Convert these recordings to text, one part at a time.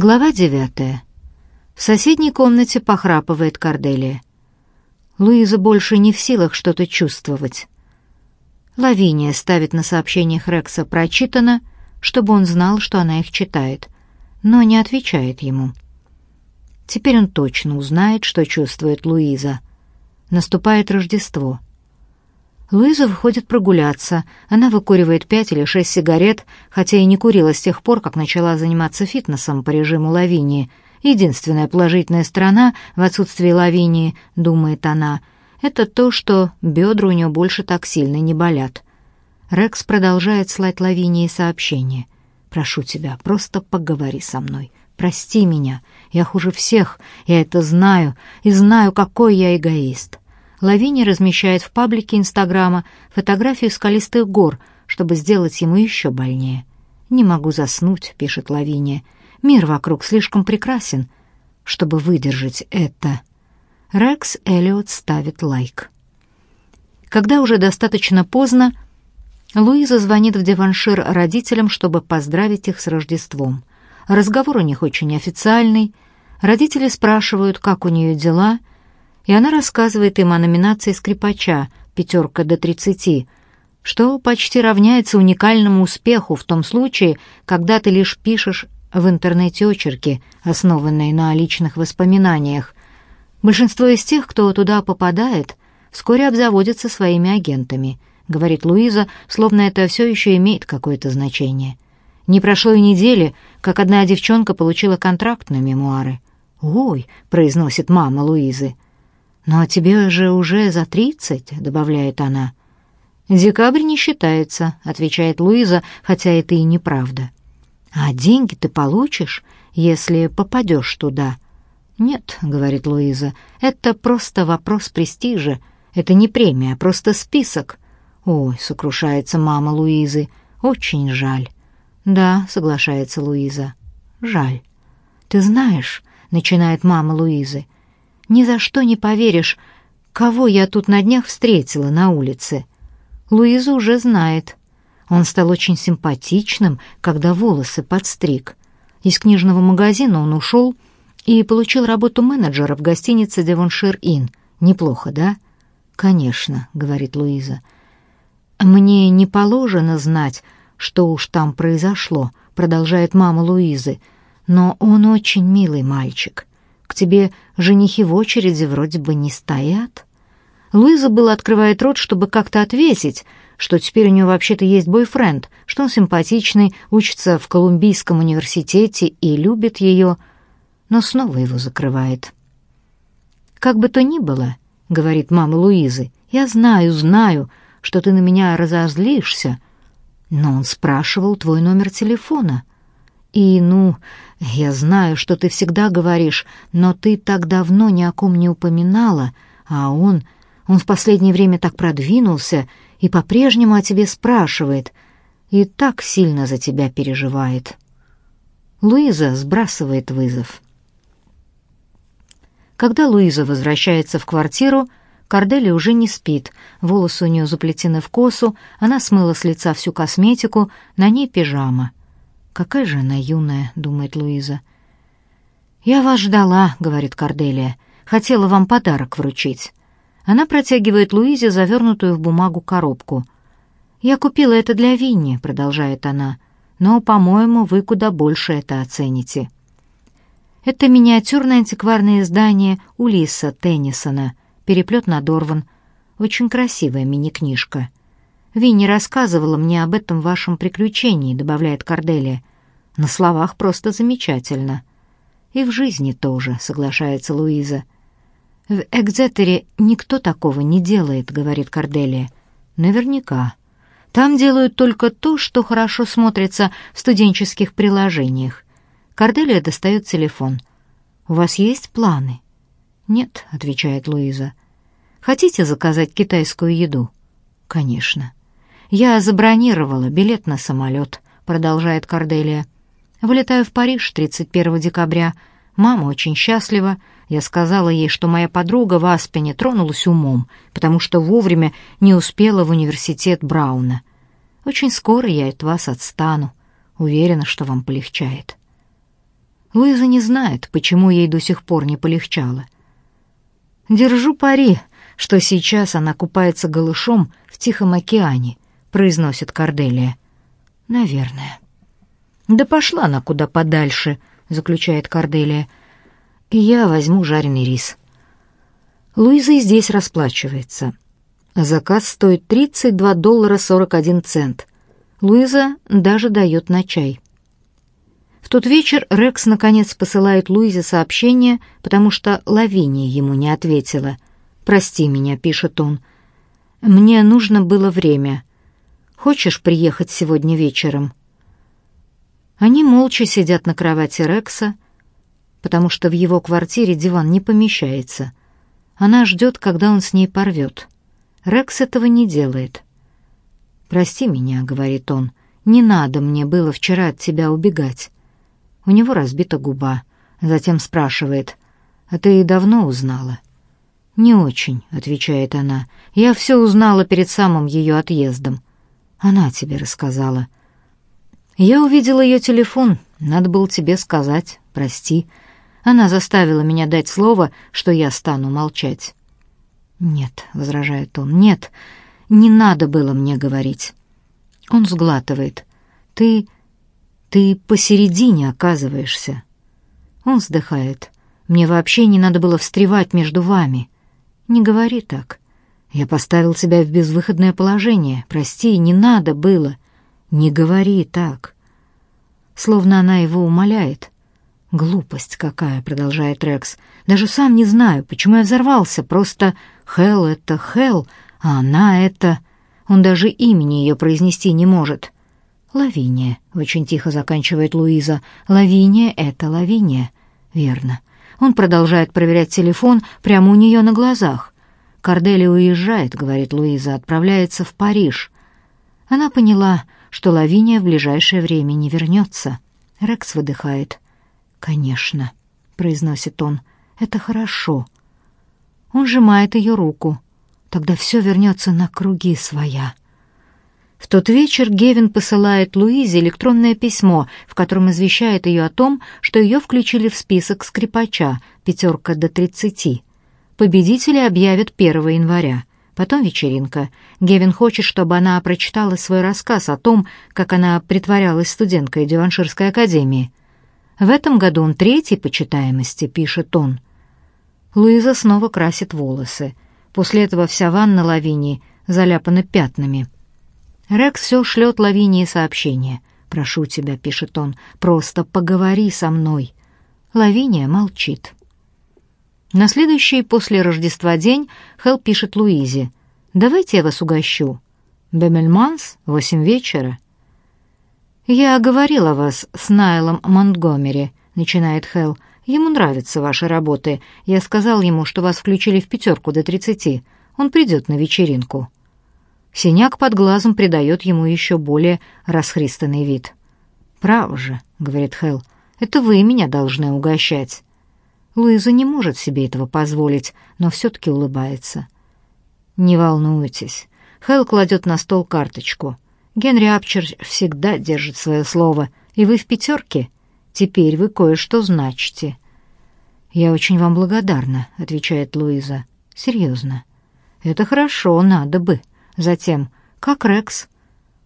Глава девятая. В соседней комнате похрапывает Корделия. Луиза больше не в силах что-то чувствовать. Лавиния ставит на сообщениях Рекса «прочитано», чтобы он знал, что она их читает, но не отвечает ему. Теперь он точно узнает, что чувствует Луиза. Наступает Рождество. Луиза выходит прогуляться. Она выкуривает пять или шесть сигарет, хотя и не курила с тех пор, как начала заниматься фитнесом по режиму Лавинии — Единственная положительная сторона в отсутствии Лавинии, думает она, это то, что бедра у нее больше так сильно не болят. Рекс продолжает слать Лавинии сообщения. «Прошу тебя, просто поговори со мной. Прости меня. Я хуже всех. Я это знаю. И знаю, какой я эгоист». Лавиния размещает в паблике Инстаграма фотографию скалистых гор, чтобы сделать ему еще больнее. «Не могу заснуть», — пишет Лавиния. Мир вокруг слишком прекрасен, чтобы выдержать это. Рекс Эллиот ставит лайк. Когда уже достаточно поздно, Луиза звонит в Деваншир родителям, чтобы поздравить их с Рождеством. Разговор у них очень официальный. Родители спрашивают, как у нее дела, и она рассказывает им о номинации скрипача «Пятерка до тридцати», что почти равняется уникальному успеху в том случае, когда ты лишь пишешь в интернете очерки, основанные на личных воспоминаниях. Большинство из тех, кто туда попадает, вскоре обзаводятся своими агентами, говорит Луиза, словно это все еще имеет какое-то значение. Не прошло и недели, как одна девчонка получила контракт на мемуары. «Ой», — произносит мама Луизы. «Ну а тебе же уже за тридцать», — добавляет она. «Декабрь не считается», — отвечает Луиза, хотя это и неправда. А деньги ты получишь, если попадешь туда. Нет, говорит Луиза. Это просто вопрос престижа. Это не премия, а просто список. Ой, сокрушается мама Луизы. Очень жаль. Да, соглашается Луиза. Жаль. Ты знаешь, начинает мама Луизы. Ни за что не поверишь, кого я тут на днях встретила на улице. Луиза уже знает. Он стал очень симпатичным, когда волосы подстриг. Из книжного магазина он ушел и получил работу менеджера в гостинице «Девоншир Inn». Неплохо, да? «Конечно», — говорит Луиза. «Мне не положено знать, что уж там произошло», — продолжает мама Луизы. «Но он очень милый мальчик. Тебе женихи в очереди вроде бы не стоят». Луиза было открывает рот, чтобы как-то ответить, что теперь у нее вообще-то есть бойфренд, что он симпатичный, учится в Колумбийском университете и любит ее, но снова его закрывает. «Как бы то ни было», — говорит мама Луизы, — «я знаю, знаю, что ты на меня разозлишься, но он спрашивал твой номер телефона. И, ну, я знаю, что ты всегда говоришь, но ты так давно ни о ком не упоминала, а он, он в последнее время так продвинулся, — и по-прежнему о тебе спрашивает, и так сильно за тебя переживает. Луиза сбрасывает вызов. Когда Луиза возвращается в квартиру, Корделия уже не спит, волосы у нее заплетены в косу, она смыла с лица всю косметику, на ней пижама. «Какая же она юная», — думает Луиза. «Я вас ждала», — говорит Корделия. «Хотела вам подарок вручить». Она протягивает Луизе завернутую в бумагу коробку. «Я купила это для Винни», — продолжает она, «но, по-моему, вы куда больше это оцените». Это миниатюрное антикварное издание Улиса Теннисона, переплет надорван. Очень красивая мини-книжка. «Винни рассказывала мне об этом вашем приключении», — добавляет Корделия. «На словах просто замечательно». «И в жизни тоже», — соглашается Луиза. «В Экзетере никто такого не делает», — говорит Корделия. «Наверняка. Там делают только то, что хорошо смотрится в студенческих приложениях». Корделия достает телефон. «У вас есть планы?» «Нет», — отвечает Луиза. «Хотите заказать китайскую еду?» «Конечно». «Я забронировала билет на самолет», — продолжает Корделия. «Вылетаю в Париж 31 декабря. Мама очень счастлива. Я сказала ей, что моя подруга в Аспене тронулась умом, потому что вовремя не успела в университет Брауна. Очень скоро я от вас отстану. Уверена, что вам полегчает. Луиза не знает, почему ей до сих пор не полегчало. «Держу пари, что сейчас она купается голышом в Тихом океане», — произносит Корделия. «Наверное». «Да пошла она куда подальше», — заключает Корделия. «И я возьму жареный рис». Луиза и здесь расплачивается. Заказ стоит 32 доллара 41 цент. Луиза даже дает на чай. В тот вечер Рекс наконец посылает Луизе сообщение, потому что Лавиния ему не ответила. «Прости меня», — пишет он. «Мне нужно было время. Хочешь приехать сегодня вечером?» Они молча сидят на кровати Рекса, потому что в его квартире диван не помещается. Она ждет, когда он с ней порвет. Рекс этого не делает. «Прости меня», — говорит он, — «не надо мне было вчера от тебя убегать». У него разбита губа. Затем спрашивает, «А ты давно узнала?» «Не очень», — отвечает она. «Я все узнала перед самым ее отъездом». «Она тебе рассказала». Я увидела ее телефон. Надо было тебе сказать. Прости. Она заставила меня дать слово, что я стану молчать. Нет, возражает он. Нет. Не надо было мне говорить. Он сглатывает. Ты ты посередине оказываешься. Он вздыхает. Мне вообще не надо было встревать между вами. Не говори так. Я поставил тебя в безвыходное положение. Прости, не надо было. Не говори так. Словно она его умоляет. Глупость какая, продолжает Рекс. Даже сам не знаю, почему я взорвался. Просто Хел это Хел, а она это... Он даже имени ее произнести не может. Лавиния, очень тихо заканчивает Луиза. Лавиния — это Лавиния. Верно. Он продолжает проверять телефон прямо у нее на глазах. Кардели уезжает, говорит Луиза, отправляется в Париж. Она поняла, что Лавиния в ближайшее время не вернется. Рекс выдыхает. «Конечно», — произносит он, — «это хорошо». Он сжимает ее руку. Тогда все вернется на круги своя. В тот вечер Гевин посылает Луизе электронное письмо, в котором извещает ее о том, что ее включили в список скрипача «Пятерка до тридцати». Победители объявят 1 января. Потом вечеринка. Гевин хочет, чтобы она прочитала свой рассказ о том, как она притворялась студенткой Деванширской академии. В этом году он третий по читаемости, пишет он. Луиза снова красит волосы. После этого вся ванна Лавинии заляпана пятнами. Рекс все шлет Лавинии сообщение. «Прошу тебя», — пишет он, — «просто поговори со мной». Лавиния молчит. На следующий после Рождества день Хелл пишет Луизе. «Давайте я вас угощу. Бемельманс, восемь вечера». «Я говорила вас с Найлом Монтгомери», — начинает Хелл. «Ему нравятся ваши работы. Я сказал ему, что вас включили в пятерку до тридцати. Он придет на вечеринку». Синяк под глазом придает ему еще более расхристанный вид. «Право же», — говорит Хелл, — «это вы меня должны угощать». Луиза не может себе этого позволить, но все-таки улыбается. «Не волнуйтесь». Хелл кладет на стол карточку. «Генри Апчер всегда держит свое слово, и вы в пятерке. Теперь вы кое-что значите». «Я очень вам благодарна», — отвечает Луиза. «Серьезно». «Это хорошо, надо бы». Затем, «Как Рекс?»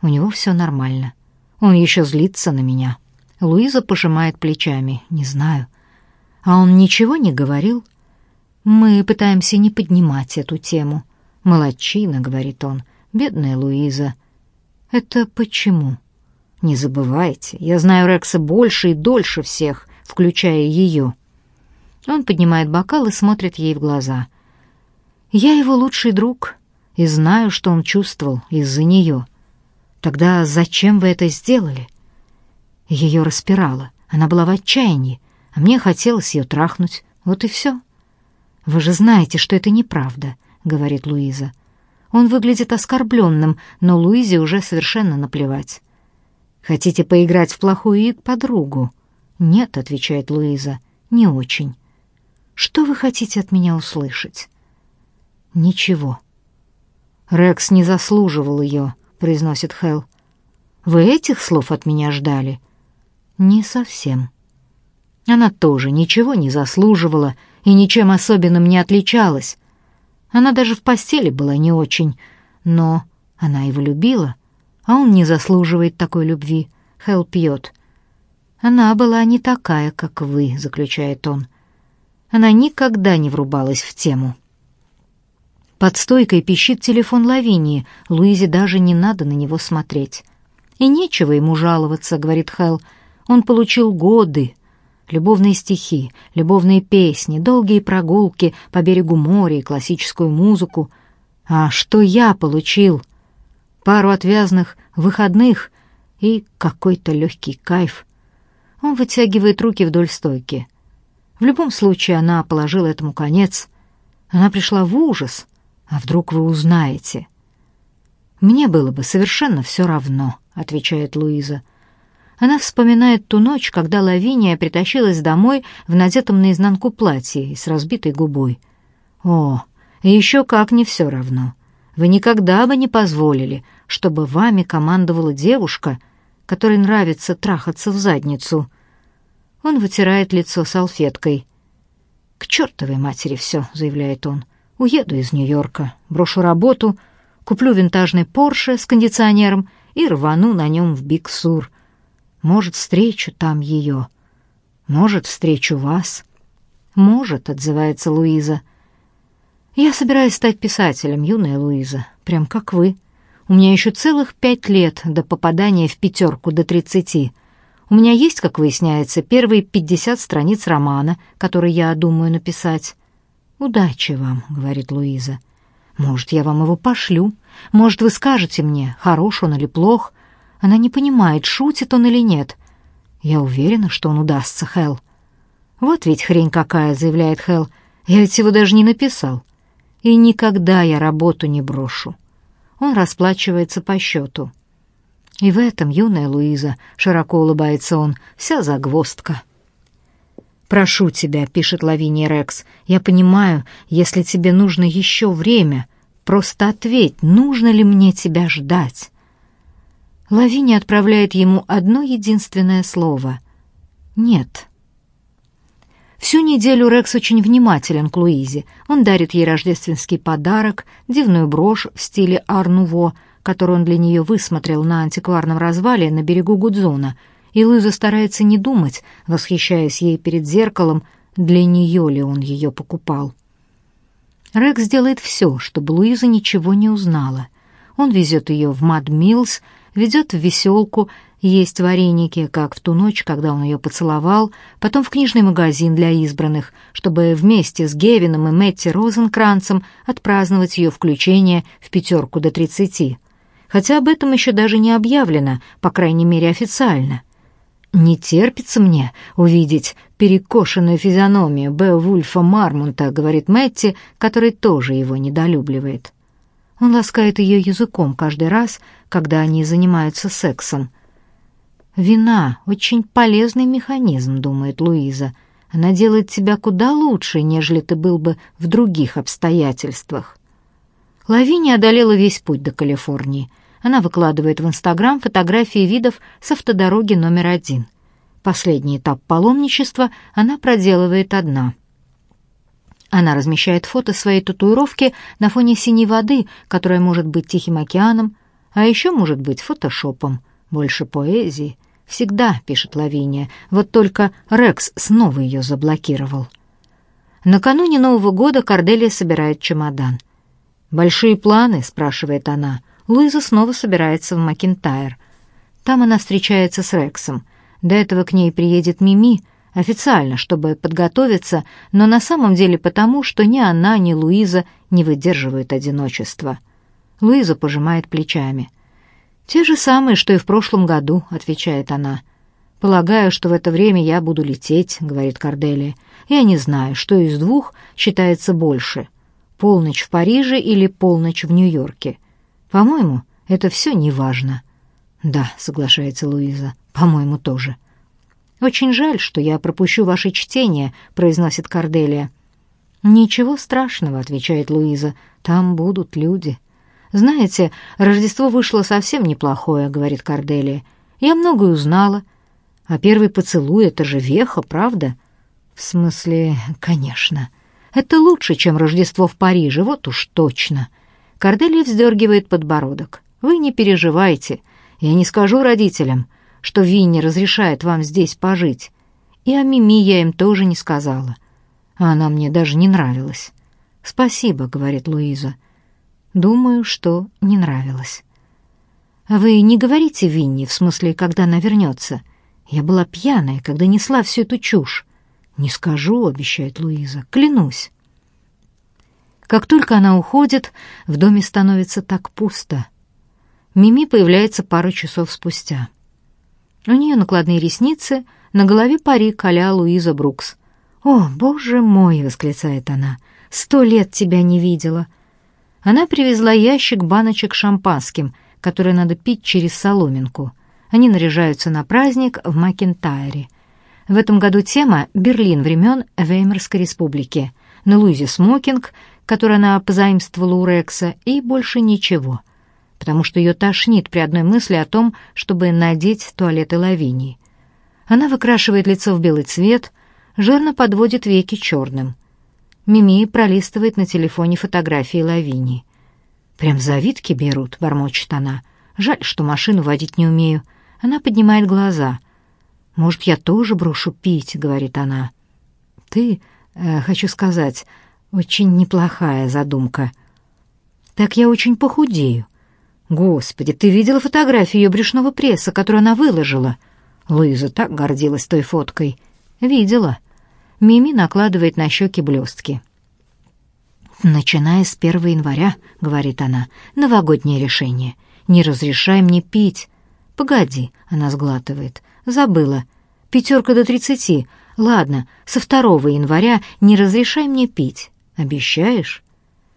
«У него все нормально. Он еще злится на меня». Луиза пожимает плечами. «Не знаю». А он ничего не говорил? Мы пытаемся не поднимать эту тему. Молодчина, говорит он, бедная Луиза. Это почему? Не забывайте, я знаю Рекса больше и дольше всех, включая ее. Он поднимает бокал и смотрит ей в глаза. Я его лучший друг и знаю, что он чувствовал из-за нее. Тогда зачем вы это сделали? Ее распирало. Она была в отчаянии а мне хотелось ее трахнуть. Вот и все. Вы же знаете, что это неправда, говорит Луиза. Он выглядит оскорбленным, но Луизе уже совершенно наплевать. Хотите поиграть в плохую подругу? Нет, отвечает Луиза. Не очень. Что вы хотите от меня услышать? Ничего. Рекс не заслуживал ее, произносит Хел. Вы этих слов от меня ждали? Не совсем. Она тоже ничего не заслуживала и ничем особенным не отличалась. Она даже в постели была не очень, но она его любила, а он не заслуживает такой любви. Хелл пьет. Она была не такая, как вы, заключает он. Она никогда не врубалась в тему. Под стойкой пищит телефон Лавинии. Луизе даже не надо на него смотреть. И нечего ему жаловаться, говорит Хелл. Он получил годы, любовные стихи, любовные песни, долгие прогулки по берегу моря и классическую музыку. А что я получил? Пару отвязных выходных и какой-то легкий кайф. Он вытягивает руки вдоль стойки. В любом случае она положила этому конец. Она пришла в ужас. А вдруг вы узнаете? Мне было бы совершенно все равно, отвечает Луиза. Она вспоминает ту ночь, когда Лавиния притащилась домой в надетом наизнанку платье и с разбитой губой. О, еще как не все равно. Вы никогда бы не позволили, чтобы вами командовала девушка, которой нравится трахаться в задницу. Он вытирает лицо салфеткой. «К чертовой матери все», — заявляет он. «Уеду из Нью-Йорка, брошу работу, куплю винтажный Порше с кондиционером и рвану на нем в Биг-Сур. Может, встречу там ее. Может, встречу вас». «Может», — отзывается Луиза. «Я собираюсь стать писателем, юная Луиза, прям как вы. У меня еще целых пять лет до попадания в пятерку до тридцати. У меня есть, как выясняется, первые пятьдесят страниц романа, который я думаю написать. «Удачи вам», — говорит Луиза. «Может, я вам его пошлю? Может, вы скажете мне, хорош он или плох?» Она не понимает, шутит он или нет. Я уверена, что он удастся, Хел. «Вот ведь хрень какая», — заявляет Хел. «Я ведь его даже не написал. И никогда я работу не брошу». Он расплачивается по счету. И в этом, юная Луиза, широко улыбается он, вся загвоздка. «Прошу тебя», — пишет Лавиния Рекс, — «я понимаю, если тебе нужно еще время, просто ответь, нужно ли мне тебя ждать?» Лавиния отправляет ему одно единственное слово — «нет». Всю неделю Рекс очень внимателен к Луизе. Он дарит ей рождественский подарок, дивную брошь в стиле ар-нуво — который он для нее высмотрел на антикварном развале на берегу Гудзона, и Луиза старается не думать, восхищаясь ей перед зеркалом, для нее ли он ее покупал. Рекс делает все, чтобы Луиза ничего не узнала. Он везет ее в Мад Миллс, ведет в веселку, есть вареники, как в ту ночь, когда он ее поцеловал, потом в книжный магазин для избранных, чтобы вместе с Гевином и Мэтти Розенкранцем отпраздновать ее включение в пятерку до тридцати хотя об этом еще даже не объявлено, по крайней мере официально. «Не терпится мне увидеть перекошенную физиономию Беовульфа Мармунта», — говорит Мэтти, который тоже его недолюбливает. Он ласкает ее языком каждый раз, когда они занимаются сексом. «Вина — очень полезный механизм», — думает Луиза. «Она делает тебя куда лучше, нежели ты был бы в других обстоятельствах». Лавиния одолела весь путь до Калифорнии. Она выкладывает в Инстаграм фотографии видов с автодороги номер один. Последний этап паломничества она проделывает одна. Она размещает фото своей татуировки на фоне синей воды, которая может быть Тихим океаном, а еще может быть фотошопом. Больше поэзии. Всегда, пишет Лавиния, вот только Рекс снова ее заблокировал. Накануне Нового года Корделия собирает чемодан. «Большие планы?» — спрашивает она. Луиза снова собирается в Макинтайр. Там она встречается с Рексом. До этого к ней приедет Мими, официально, чтобы подготовиться, но на самом деле потому, что ни она, ни Луиза не выдерживают одиночества. Луиза пожимает плечами. «Те же самые, что и в прошлом году», — отвечает она. «Полагаю, что в это время я буду лететь», — говорит Корделия. «Я не знаю, что из двух считается больше. Полночь в Париже или полночь в Нью-Йорке. По-моему, это все неважно. Да, соглашается Луиза. По-моему, тоже. Очень жаль, что я пропущу ваше чтение, произносит Карделия. Ничего страшного, отвечает Луиза. Там будут люди. Знаете, Рождество вышло совсем неплохое, говорит Карделия. Я многое узнала. А первый поцелуй — это же веха, правда? В смысле, конечно. Это лучше, чем Рождество в Париже, вот уж точно. Корделия вздергивает подбородок. Вы не переживайте. Я не скажу родителям, что Винни разрешает вам здесь пожить. И о Мими я им тоже не сказала. А она мне даже не нравилась. «Спасибо», — говорит Луиза. «Думаю, что не нравилось». «А вы не говорите Винни, в смысле, когда она вернется? Я была пьяная, когда несла всю эту чушь». «Не скажу», — обещает Луиза, — «клянусь». Как только она уходит, в доме становится так пусто. Мими появляется пару часов спустя. У нее накладные ресницы, на голове парик а Луиза Брукс. «О, боже мой!» — восклицает она. «Сто лет тебя не видела!» Она привезла ящик баночек шампанским, которые надо пить через соломинку. Они наряжаются на праздник в Макентайре. В этом году тема «Берлин времен Веймарской республики». На Луизе смокинг, который она позаимствовала у Рекса, и больше ничего, потому что ее тошнит при одной мысли о том, чтобы надеть туалеты Лавинии. Она выкрашивает лицо в белый цвет, жирно подводит веки черным. Мими пролистывает на телефоне фотографии Лавини. «Прям завидки берут», — бормочет она. «Жаль, что машину водить не умею». Она поднимает глаза. «Может, я тоже брошу пить?» — говорит она. «Ты, э, хочу сказать, очень неплохая задумка. Так я очень похудею. Господи, ты видела фотографию ее брюшного пресса, которую она выложила?» Луиза так гордилась той фоткой. «Видела». Мими накладывает на щеки блестки. «Начиная с 1 января», — говорит она, — «новогоднее решение. Не разрешай мне пить». «Погоди», — она сглатывает, — «забыла. Пятерка до тридцати. Ладно, со 2 января не разрешай мне пить. Обещаешь?»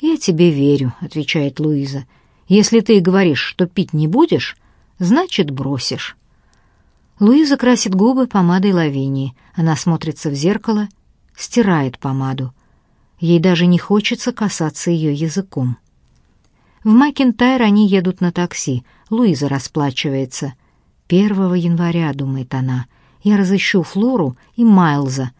«Я тебе верю», — отвечает Луиза. «Если ты говоришь, что пить не будешь, значит, бросишь». Луиза красит губы помадой Лавинии. Она смотрится в зеркало, стирает помаду. Ей даже не хочется касаться ее языком. В Макентайр они едут на такси. Луиза расплачивается. «Первого января», — думает она, — «я разыщу Флору и Майлза.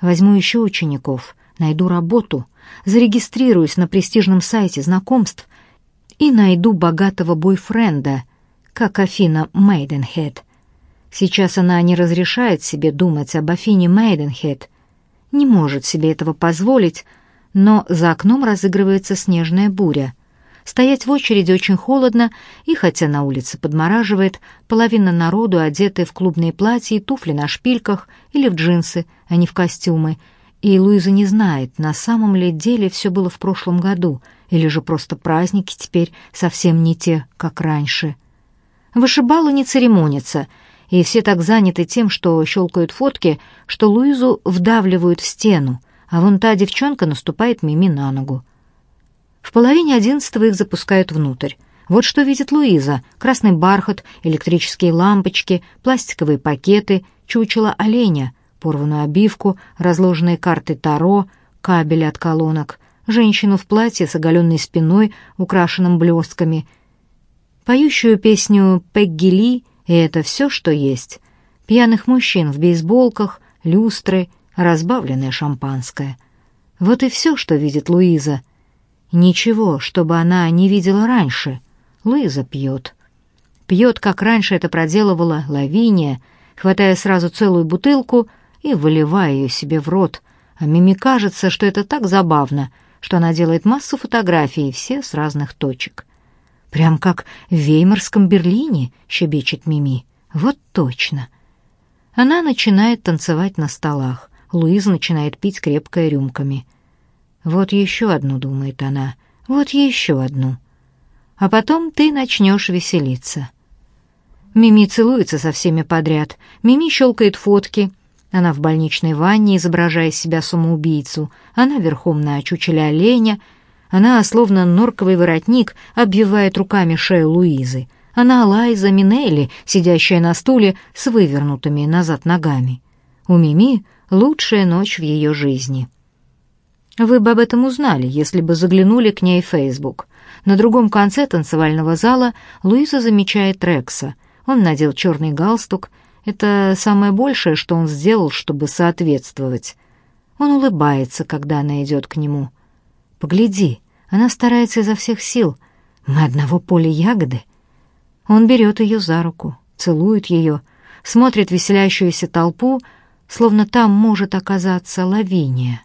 Возьму еще учеников, найду работу, зарегистрируюсь на престижном сайте знакомств и найду богатого бойфренда, как Афина Мейденхед. Сейчас она не разрешает себе думать об Афине Мейденхед, не может себе этого позволить, но за окном разыгрывается снежная буря. Стоять в очереди очень холодно, и хотя на улице подмораживает, половина народу одеты в клубные платья и туфли на шпильках или в джинсы, а не в костюмы, и Луиза не знает, на самом ли деле все было в прошлом году, или же просто праздники теперь совсем не те, как раньше. Вышибалы не церемонятся — и все так заняты тем, что щелкают фотки, что Луизу вдавливают в стену, а вон та девчонка наступает Мими на ногу. В половине одиннадцатого их запускают внутрь. Вот что видит Луиза. Красный бархат, электрические лампочки, пластиковые пакеты, чучело оленя, порванную обивку, разложенные карты Таро, кабель от колонок, женщину в платье с оголенной спиной, украшенным блестками, поющую песню «Пегги Ли» И это все, что есть. Пьяных мужчин в бейсболках, люстры, разбавленное шампанское. Вот и все, что видит Луиза. Ничего, чтобы она не видела раньше. Луиза пьет. Пьет, как раньше это проделывала Лавиния, хватая сразу целую бутылку и выливая ее себе в рот. А Мими кажется, что это так забавно, что она делает массу фотографий, все с разных точек. Прям как в Веймарском Берлине, щебечет Мими. Вот точно. Она начинает танцевать на столах. Луиза начинает пить крепкое рюмками. Вот еще одну, думает она. Вот еще одну. А потом ты начнешь веселиться. Мими целуется со всеми подряд. Мими щелкает фотки. Она в больничной ванне, изображая себя самоубийцу. Она верхом на чучеле оленя — она, словно норковый воротник, обвивает руками шею Луизы. Она Лайза Минелли, сидящая на стуле с вывернутыми назад ногами. У Мими лучшая ночь в ее жизни. Вы бы об этом узнали, если бы заглянули к ней в Фейсбук. На другом конце танцевального зала Луиза замечает Рекса. Он надел черный галстук, Это самое большее, что он сделал, чтобы соответствовать. Он улыбается, когда она идет к нему. «Погляди, она старается изо всех сил. Мы одного поля ягоды». Он берет ее за руку, целует ее, смотрит веселящуюся толпу, словно там может оказаться Лавиния.